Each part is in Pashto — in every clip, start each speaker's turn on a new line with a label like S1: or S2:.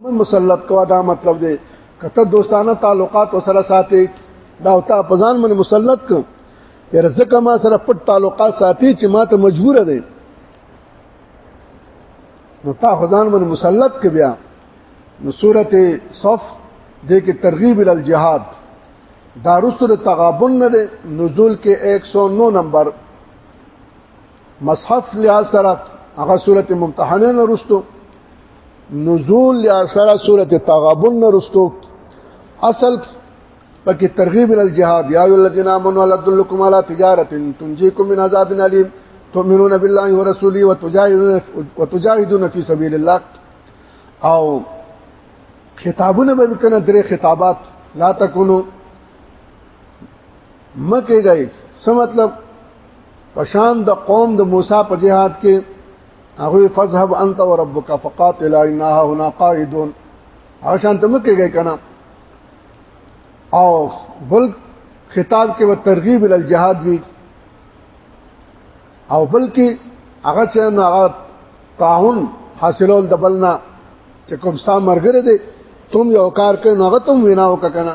S1: من مسلط کوا دا مطلب دی کته دوستانه تعلقات وسره ساتي دا او تا پزان من مسلط ک ير زکه ما سره پټ تعلقات ساتي چې ما ته مجبور دی نو تا خدان من مسلط ک بیا نو سورته صف د کې ترغیب ال الجهاد دا رسل تغابن نه نزول کې 109 نمبر مصحف لحاظ سره هغه سورته ممتحنه نه رستو نزول لحاظ سره سورته تغابن نه رستو اصل پکې ترغیب ال جهاد یا ای الذین آمنوا لا تدلکم علی تجارت تنجیکم من عذاب الیم تؤمنون بالله ورسوله وتجاهدون وتجاهدون فی سبیل الله او خطابونه به کنه درې خطابات لا تکونو مکه گئی څه مطلب پشان د قوم د موسی په جهاد کې هغه فذهب انت وربك فقاتلا انها هنا قائدون هغه شان ته مکه گئی کنه او بل خطاب کې و ترغیب ال الجهاد وی او بلکې هغه چې هغه تعاون حاصلول د بلنا چې کوم سا مرګره دي تم یو کار کوي نو هغه تم وینا وکنه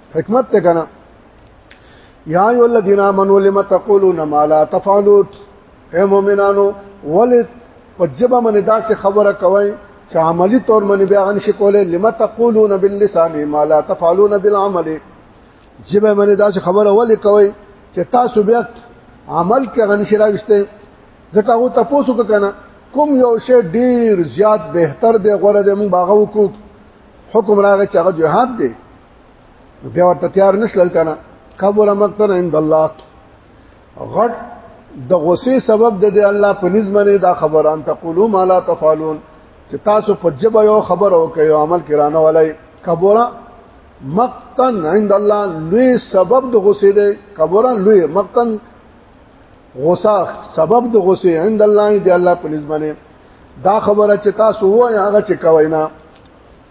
S1: حکمت ته کنه یا ایو الذین آمنوا لما تقولون ما لا تفعلون اے مومنانو ول پجبه من داسې خبره کوي چې عملی طور من بیا ان شکولې لما تقولون باللسان ما لا تفعلون بالعمل جبه من داسې خبره ول کوي چې تاسو بیا عمل کې غن شراوسته ځکه هو تاسو کو کنه کوم یو شی ډیر زیات بهتر دی غوړه د مون باغو کو حکم راغی چې هغه جهاد دی بیا ورته تیار نشل کنه کبر مقتن عند الله غټ د غصې سبب د دی الله په نظمنه دا خبران تقولو ما لا تفعلون چې تاسو په جبه یو خبر او کوي عمل کرانه ولای کبر مقتن عند الله لوی سبب د غصې دی کبر لوی مقتن غصه سبب د غصې عند الله دی الله په نظمنه دا خبره چې تاسو وای هغه چې کوي نه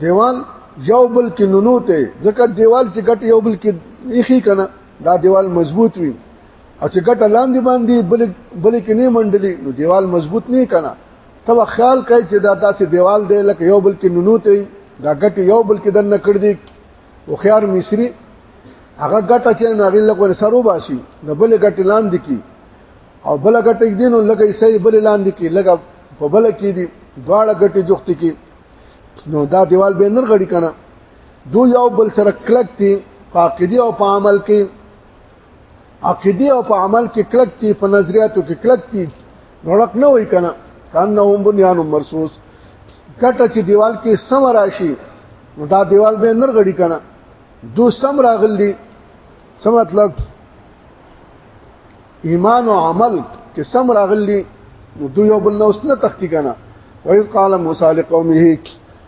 S1: دیوال یو بل کې ننوته ځکه دیوال چې ګټ یو بل کې یخی کنه دا دیوال مضبوط وي او چې ګټ لاندې باندې بل بل کې نه منډلي نو دیوال مضبوط نه کنه تب خیال کوي چې دا داسې دیوال دی لکه یو بل کې ننوته دا ګټ یو بل کې دنه کړ دي او خيار مصری هغه ګټه چې ناغي لکه سرو باسي د بل ګټ لاندې کې او بل ګټ دین لکه یې سې بل لاندې کې لکه په بل کې دي دواړه ګټې جوخت کې نو دا دیوال به نر غړي کنه دو یو بل سره کلک دي عقیدی او په عمل کې عقیدی او په عمل کې کلک دي په نظریاتو کې کلک دي نوړک نه وای کنه کانه هم بنیان مرصوص کټه چې دیوال کې سم راشي نو دا دیوال به نر غړي کنه دو سم راغلي سم مطلب ایمان او عمل چې سم راغلی نو دوی یو بل نوس نه تختی کنه وایز قال موسی لقومه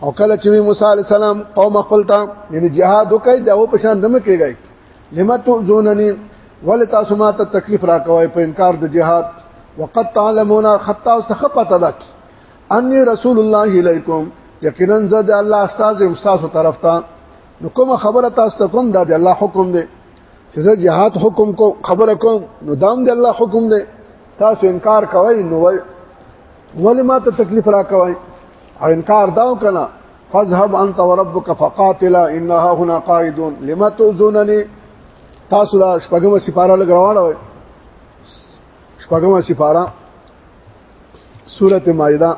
S1: او کله چې موسی علی السلام قوم خپل ته یعنی jihad وکړي دا و پشان دمه کېږي لما تؤذونني ول تاسو ما ته تکلیف راکوي په انکار د jihad وقد تعلمون خطا استخفت لك اني رسول الله اليكم یقینا زد الله استاد امساس طرف ته نو کوم خبره تاسو ته کوم دا د الله حکم دی چې زه جهاد حکم کو خبره کوم نو دام دی الله حکم دی تاسو انکار کوئ نو وای ولې ما ته تکلیف را کوئ او انکار داو کنه فذهب انت وربك فقاتلا انها هنا قائدون لما تؤذونني تاسو دا شپږم سپاره لګراواله وای شپږم سپاره سورته مائده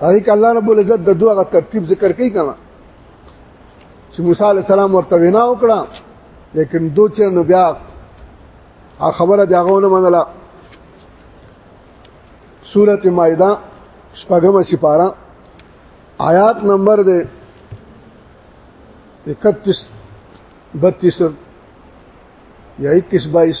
S1: هغه الله رب العزت د دوه ترتیب ذکر کوي کنه چې موسی علی السلام ورته وینا وکړه لیکن دو چې نو بیا خبره دی هغه نه منله سورت مائدہ شپگم سپارہ آیات نمبر دے اکتیس بتیس یا اکیس بائیس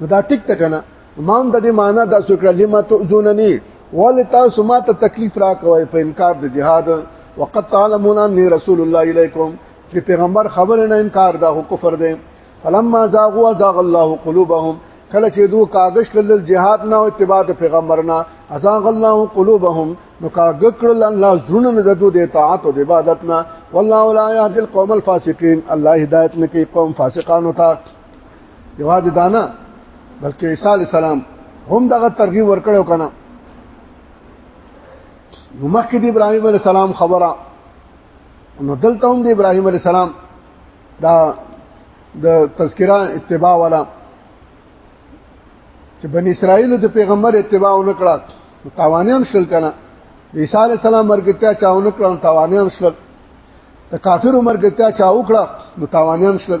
S1: نو دا ټیک ته کنه امام د دې معنی د سکړه لما تؤذونني ول تاسو ما ته تکلیف را کوي په انکار د جهاد وقد تعلمون اني رسول الله اليكم چې پیغمبر خبر نه انکار دا هو کفر دی فلما زاغوا زاغ الله قلوبهم کله چې دوه کاغش لل جهاد نه او اتباع د پیغمبر نه ازاغ الله قلوبهم نو کاغ کړل الله زړونه نه ددو د اطاعت او د عبادت نه والله لا يهدي القوم الفاسقين الله هدایت نه کوي قوم فاسقانو ته یوازې دانا بلکې عیسی علی السلام هم دغه ترغیب ورکړو کنه نو مخکې د ابراهیم علی السلام خبره نو دلته هم د ابراهیم علی السلام دا د تذکرہ اتباع والا چې بنی اسرائیل د پیغمبر اتباع وکړه تاوانیان شل کنه عیسی علی السلام مرګتیا چاونه کړه تاوانیان شل د کافر مرګتیا چاو کړه نو تاوانیان شل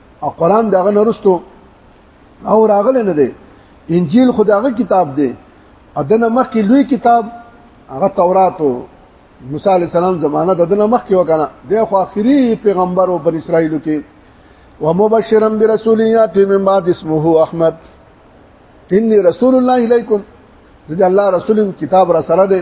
S1: او قران دغه نرستو او راغله نه دی انجیل خداغه کتاب دی ادنه مخکې لوی کتاب هغه تورات او موسی علی السلام زمانہ د دنه مخکې وکنه د خو اخري پیغمبر او بن اسرائیل کې ومبشرا برسول یاتی من بعد اسمه احمد انی رسول الله الیکم د الله رسول کتاب را سره دی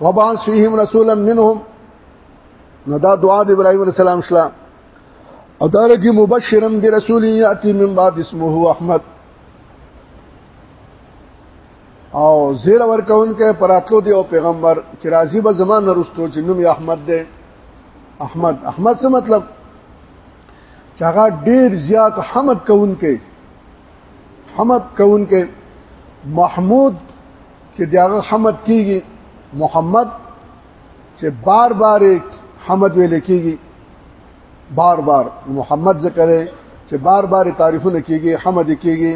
S1: وبعث فيهم رسولا منهم نو دا دعا د ابراهيم عليه السلام شلا او دا رګي مبشرا برسول ياتي من بعد اسمه احمد او زیر ورکون کې پراتلو دی او پیغمبر چې راضي به زمان نرستو چې نوم احمد دی احمد احمد څه مطلب چې هغه ډیر زیات حمد کوونکې حمد کوونکې محمود چې داغه حمد کیږي محمد چې بار بار حمد ویل کیږي بار بار محمد ذکر دی چې بار بار تعریفونه کیږي حمد کیږي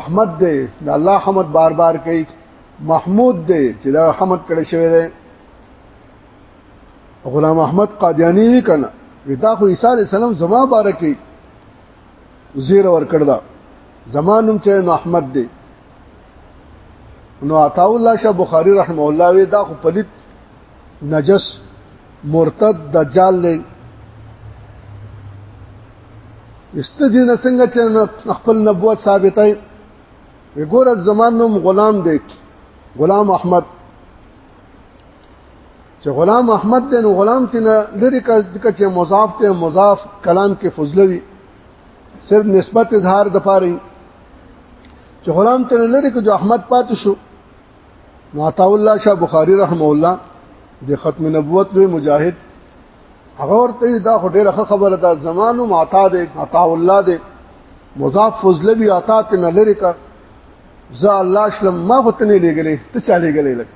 S1: احمد دی د الله حمد بار بار کوي محمود دی چې دا حمد کړي شوی دی غلام احمد قادیانی دی کنه ودا خو عیسی علی السلام زما بارکی زیر ور کړدا زمانم چې احمد دی نو عطا الله شاه بخاری رحمه الله وی دا خو پلیت نجس مرتد دجال دی است دې نه څنګه چې خپل نبوت ثابتای وګوره زمان نوم غلام دی غلام احمد چې غلام احمد دی نو غلام تینا لری کا چې مضاف ته مضاف کلام کې فضلوي صرف نسبت اظهار د پاره چې غلام تر لری کې جو احمد پاتې شو معطا الله شاه بخاری رحم الله د ختم نبوت لوی مجاهد هغه ورته دا ډیره خبره ده زمانو معطا ده عطا الله ده مضاف فضل بی عطا تن لری کا ز الله شلم ما وتنې لګلې ته چا لګلې لک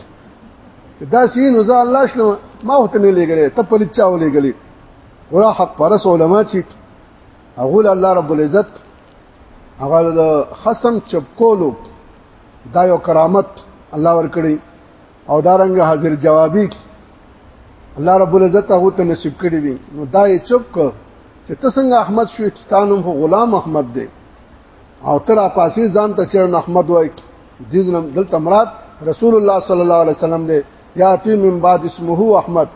S1: دا سین ز الله شلم ما وتنې لګلې ته پلیت چا ولګلې ورا حق پرس علما چې اغول الله رب العزت هغه د خصم چپکولو دا یو کرامت الله ورکړي او دا رنګ حاضر جوابي الله رب العزت هغه ته نصیب کړی وي نو دا یې چپ کړ چې ته څنګه احمد شوې ستانم هو غلام احمد دی او تر اپاسي ځان ته چرن احمد وای دې دلته مراد رسول الله صلی الله علیه وسلم دی یاتی من بعد اسمه احمد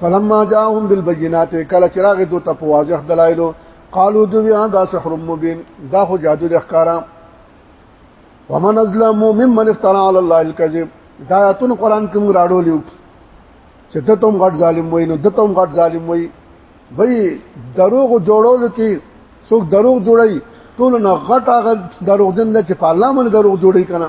S1: فلما جاءهم بالبينات کله چراغ دوت په واضح دلایلو قالو دوی دا سحر مبین دا خو جادو د ښکارا ومن ازلم ممن افترى على الله الكذب دا آیتونه قران کې موږ راړو لیو چې ته تم غټ ظالم وای نو دته هم غټ ظالم وای وای دروغ جوړول کې څوک دروغ جوړي ټول نه غټ هغه دروغجن چې په الله باندې دروغ جوړي کنه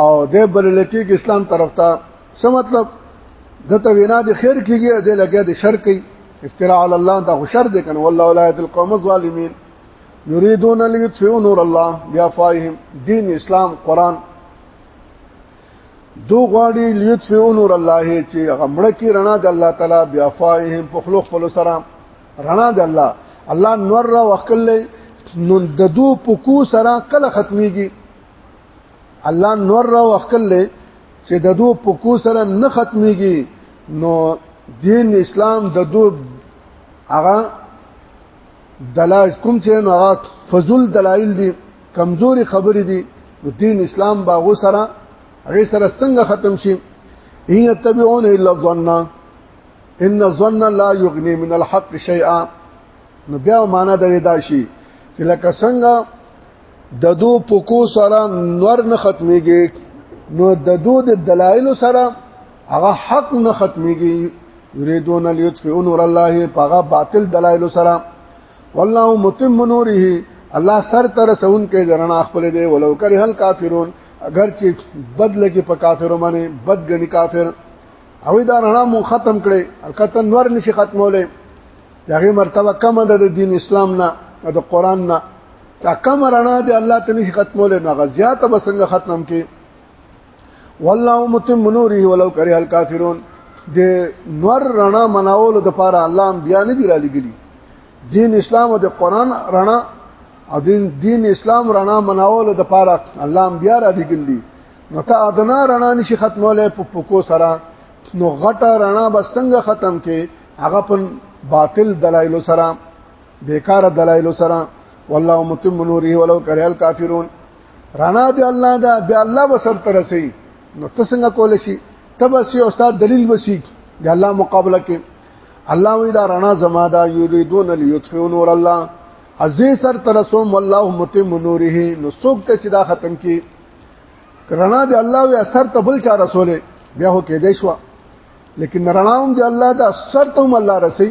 S1: او د بلل کېږي اسلام طرف ته څه مطلب دته وینا د خیر کېږي د لګیا د شر کوي افتراء علی الله دا خو شر دی کنه والله لا یهد القوم الظالمین یریدون لیطفئوا نور الله بیا فایهم دین اسلام قران دو غواړي لیطفئوا نور الله چې غمړه کې رڼا د الله تعالی بیا فایهم په خلق خپل سره رڼا د الله الله نور را وکړلې نو د دو پکو سره کله ختميږي الله نور را وکړل چې د دوه پکو سره نه ختميږي نو دین اسلام د دوه هغه دلایل کوم چې نو هغه فضل دلایل دي کمزوري خبرې دي نو دین اسلام باغو سره هغه سره څنګه ختم شي ان يتبعون الا الظن ان الظن لا يغني من الحق شيئا نو بیا معنا د دا شي چې لکه څنګه د دو پکو سره نور نه ختميږي نو د دو د دلایل سره هغه حق نه ختميږي یریدون لیطفئوا نور الله پاغه باطل دلایل سره والله متم نوره الله سر تر سون کې جننا خپل دی ولو کرے هل کافرون اگر چې بد لګي په کافرو باندې بد غني کافر او دا رڼا مو ختم کړي الکتن نور نشي ختموله دغه مرتبه کم ده د دین اسلام نه د قران نه دا کم رڼا دی الله ته نه ختمول نه غزيات به څنګه ختم کې والله متم نوره ولو کرے الکافرون د نور رڼا مناولو د پاره الله بیا نه دی را لګلی دین اسلام او د قران رڼا او دین دین اسلام رڼا مناولو د پاره الله بیا را لګلی نو ته ادنا رڼا نشي ختمولې په پکو سره نو غټه رڼا بسنګ ختم کې هغه په باطل دلایل سره بیکار دلایل سره والله متم نوره ولو کرے الکافرون رانا دی الله دا بیا الله وسر ترسي نو تسنګ کول شي تبسي استاد دلیل وسی دی الله مقابله کې الله وی دا رانا زما دا یریدون لیطفئوا نور الله عزی سر ترسوم والله متم نوره نو سوک ته چې دا ختم کی رانا دی الله وی اثر ته بل چا رسوله بیا هو کې دی شو لیکن رڼاوم دی الله دا سر ته هم الله رسي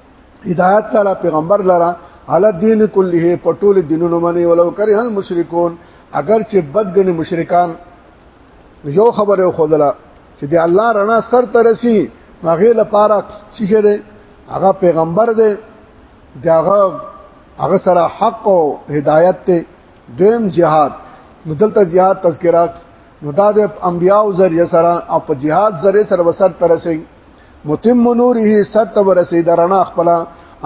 S1: هدایت تعالی پیغمبر لره علی دین کله په ټول دینونو باندې ولو کرے هل مشرکون اگر چې بدګن مشرکان یو خبره خودله چې دی الله رڼا سر ته رسی ماغه لپاره چې دی هغه پیغمبر دی داغه هغه سره حق او هدایت ته دویم جهاد مدلته جهاد تذکرات نو دا د انبیاو ذریعہ سره او په جهاد ذریعہ سره وسر ترسي متم نوره ست ورسید رڼا خپل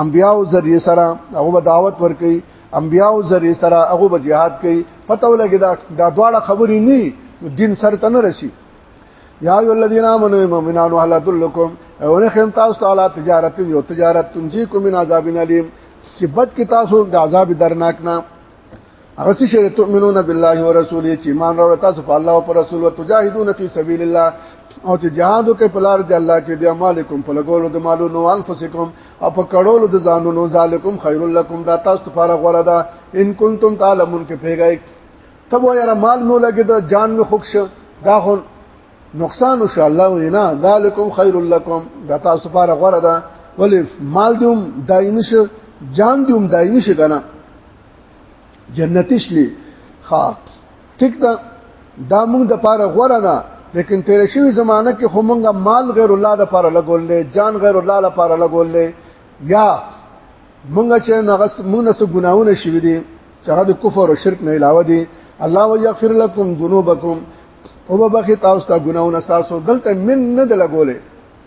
S1: انبیاء او ذریه سره هغه دعوت ورکي انبیاء او ذریه سره هغه به jihad کوي پته ولګي دا دا دواړه خبرې نه دین سر ته نه رسی یا ای الذین آمنوا المؤمنون هل تدلکم اونه خیم تاسو تعالی تجارت یو تجارت تنجیکم من عذاب الیم چې بد کې تاسو د عذاب درناک نه هغه څه چې تؤمنون بالله ورسوله چې ایمان راوړ تاسو په الله او پر رسول او تجاهدون فی سبیل الله او چې جهاد وکړي په لار د الله کې بیا مالکم په لګولو د مالونو او انفسکم او په کړولو د ځانونو ذالکم خیر لکم دا تاسو لپاره غوړه ده ان کنتم تعلمون کې پیګای تب وایره مال نو لګي د جان مې خوښ دا هو نقصان ان شاء الله وینا ذالکم خیر لکم دا تاسو لپاره غوړه ده ولی مال دوم دایمي شه جان دوم دایمي شه کنه جنتی شلی خا ټیک دا دا موږ د پاره غوړه ده لیکن تیر شوی زمانہ کې خو موږ مال غیر الله د پاره لګولې جان غیر الله لپاره لګولې یا موږ چې نغس موږ سو ګناونه شوی دي چې هغه د کفر او شرک نه علاوه دي الله ويغفر لكم ذنوبكم او بخي تاسو ته ګناونه تاسو دلته من نه د لګولې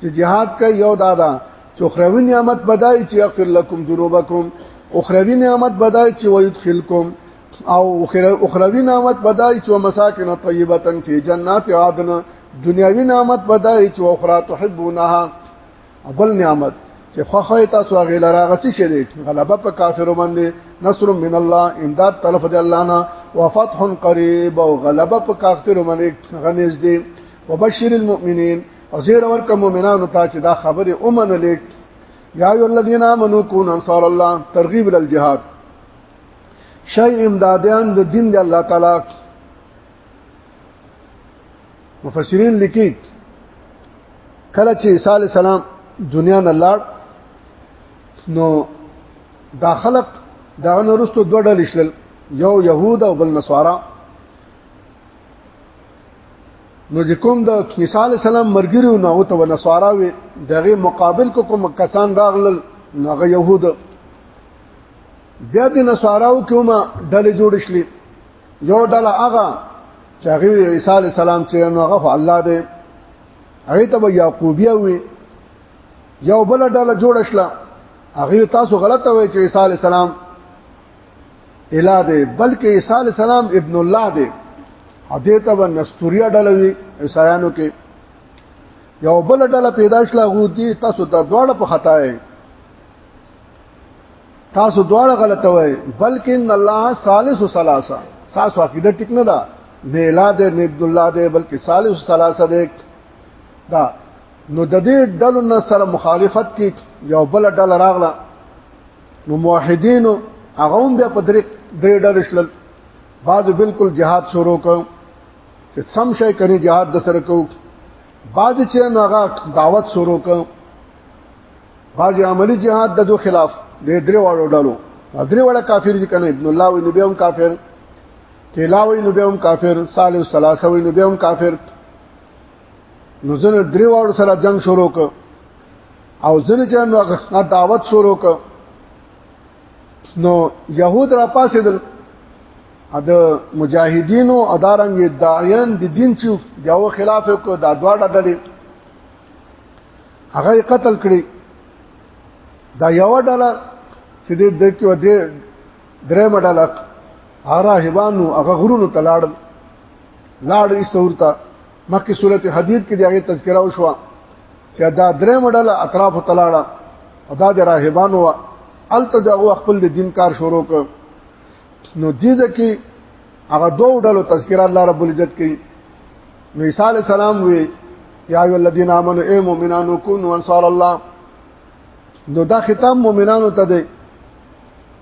S1: چې jihad کوي یو دادا چې خروي نعمت بدای چې اغفر لكم ذنوبكم اخروی نعمت بدای چې ويدخلكم او اخروی نعمت بدای چې مساکن طیبه فی جنات عدن دنیاوی نعمت بدای چې اخرى تحبونها بل نعمت چې خوخه تاسو هغه لراغسی شری غلبه په کافرو باندې نصر من الله امداد طرف دی الله نه وفتح قریب او غلبه په کافرو باندې غنیز دی وبشر المؤمنین او زیر ورک مؤمنانو ته چې دا خبره اومن لیک یا ای الذین آمنو کون انصار الله ترغیب للجهاد شای امدادیان د دین د الله تعالی مفسرین لیکي کله چې عیسی علی السلام دنیا نه لاړ نو دا خلق دا نورستو دوه ډول شل یو يهود او بل نصارا نو چې کوم د عیسی علی السلام مرګریو نه او ته نصارا وي دغه مقابل کو کوم کسان راغلل نغه يهود بیا د نصاراو کومه ډلې جوړ شلې یو ډله هغه چې هغه عیسی علی السلام چې نو هغه الله دی هغه ته یعقوبیا وي یو بل ډله جوړ شله هغه تاسو غلطه وای چې عیسی علی السلام اله دی بلکې عیسی علی السلام ابن الله دی حدیث و نستوریا ډلوي عیسایانو کې یو بل ډله پیدا شله غو دي تاسو د دواړه په خطا یې تاسو دواړه غلط وای بلکې الله ثالث ثلاثه تاسو عقیده ټیک نه ده نه اله دی نه عبد الله دی بلکې ثالث ثلاثه دی دا نو د دې ډلو سره مخالفت کې یو بل ډله راغله نو موحدین هغه هم بیا په درې درې ډول شل بعض بالکل جهاد شروع کړ چې سم شي کني جهاد د سره کو بعض چې هغه دعوت شروع کړ بعض عملی جهاد د دو خلاف د درې واړو ډلو درې واړه کافر دي کنه ابن الله وی نبی هم کافر تلاوی نبی هم کافر صالح الثلاثه وی نبی هم کافر نو ځنه درې واړو سره جنگ شروع ک او ځنه چې نو هغه دعوت شروع ک نو يهود را پاسې دل د مجاهدینو ادارنګ داعیان د دین چې یو خلاف کو دا دواړه ډلې هغه قتل کړي دا یو ډله چې د دې کې ودې درې مډلک هغه هبانو هغه غرونو تلاړ لاړ استورتا مکه سورته حدید کې دغه تذکرہ وشو چې دا درې مډل اطراف تلاړه او دا د راهبانو الته دغه خپل د دین کار شروع کړ نو دې ځکه هغه دوه ډلو تذکرہ الله رب العزت کوي نو عیسی علی السلام وی یا ایو الذین آمنو اے مومنانو کونوا انصار الله نو دا خطاب مومنانو ته دی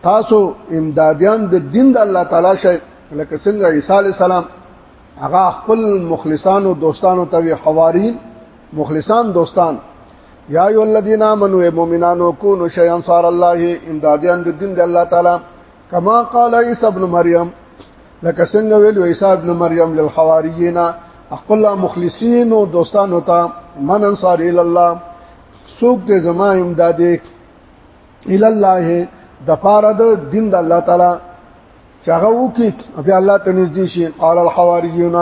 S1: تاسو امدادیان د دین د الله تعالی شي لکه څنګه عیسی علی السلام هغه خپل مخلصان او دوستانو ته وی حوارین مخلصان دوستان یا ایو الذین آمنوا مؤمنانو کونوا شیئا انصار الله امدادیان د دین د الله تعالی کما قال عیسی ابن مریم لکه څنګه ویلو عیسی ابن مریم للحواریین خپل مخلصین او دوستانو ته من انصار الی الله سوق دې زما امدادې الا الله د پاره د دین د الله تعالی چاغه وکي بیا الله ته نږدې شي قال الحواریون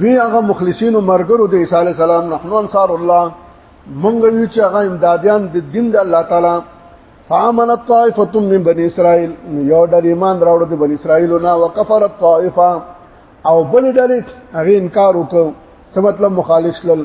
S1: وی هغه مخلصین او مرګرو د عیسی علی السلام نحنو انصار الله مونږ یو چې هغه امدادیان د دین د الله تعالی فامن الطائفه من بني اسرائيل یو ډول ایمان راوړ د بني اسرائيل نه وکفر الطائفه او بل ډول هغه انکار وکړ څه مطلب مخالف شل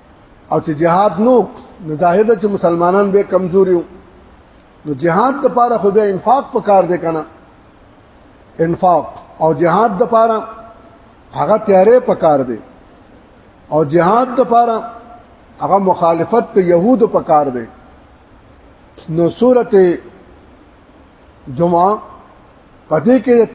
S1: او چې جهاد نو نو ظاهر ده چې مسلمانان به کمزوري وو نو جهاد د پاره خو به انفاق پکار دی کنه انفاق او جهاد د پاره هغه تیارې پکار دی او جهاد د پاره هغه مخالفت ته يهودو پکار دی نو سورته جمعه پدې کې